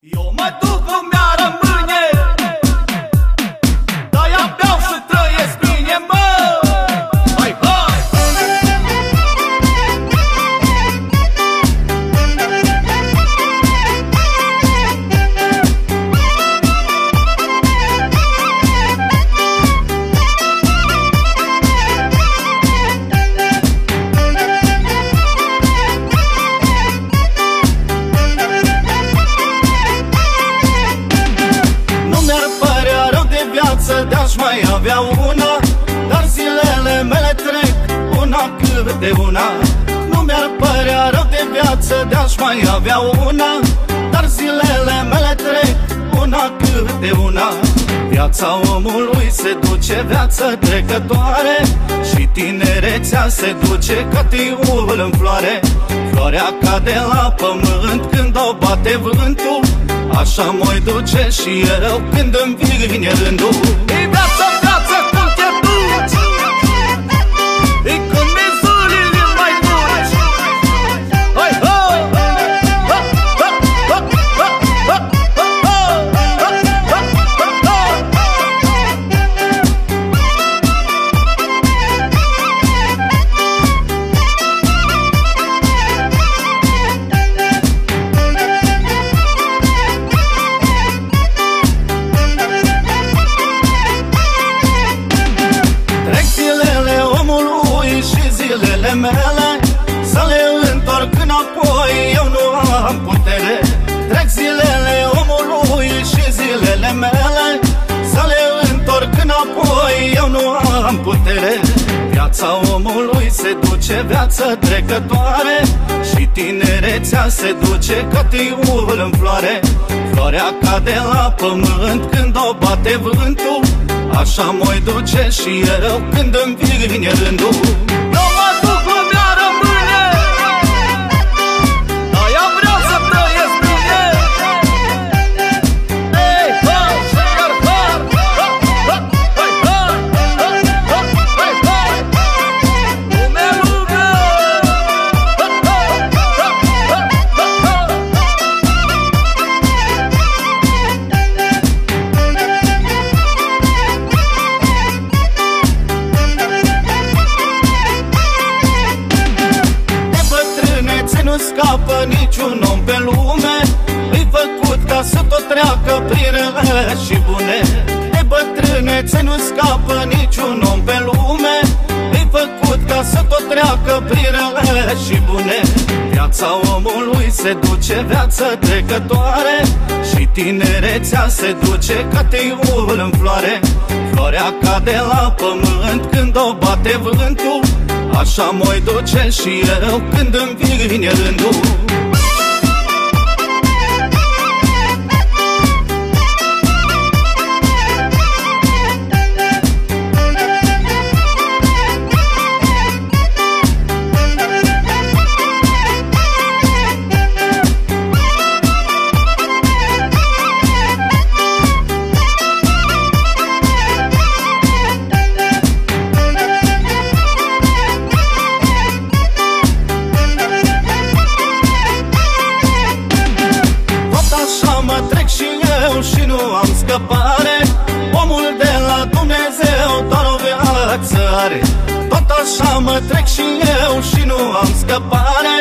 Eu E o dúvida mai avea una Dar zilele mele trec Una câte una. Nu mi-ar părea rău de viață De-aș mai avea una Dar zilele mele trec Una câte una. Viața omului se duce viață trecătoare Și tinerețea se duce ca tiul în floare. Floarea cade la pământ când o bate vântul Așa mă duce și eu când îmi vine rândul zilele mele Să le întorc înapoi, eu nu am putere. Trec zilele omului și zilele mele. Să le întorc înapoi, eu nu am putere. Viața omului se duce viață trecătoare. Și tinerețea se duce ca tiul în floare. Floarea cade la pământ când o bate vântul. Așa mă duce și eu când îmi vine rândul nu scapă niciun om pe lume. Îi făcut ca să tot treacă prin rele și bune. De bătrânețe nu scapă niciun om pe lume. Îi făcut ca să tot treacă prin rele și bune. Viața omului se duce viață trecătoare. Și tinerețea se duce ca teiul în floare. Floarea cade la pământ când o bate vântul Așa mă duce și eu când îmi vine rândul așa mă trec și eu și nu am scăpare.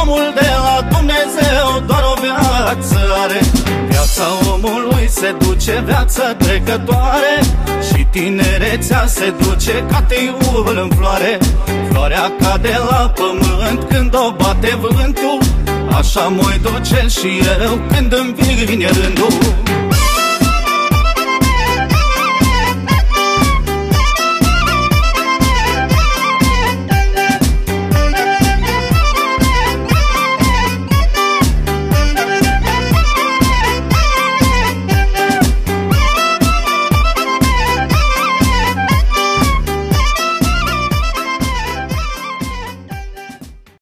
Omul de la Dumnezeu doar o viață are. Viața omului se duce viață trecătoare. Și tinerețea se duce ca teiul în floare. Floarea cade la pământ când o bate vântul. Așa mă duce și eu când îmi vine rândul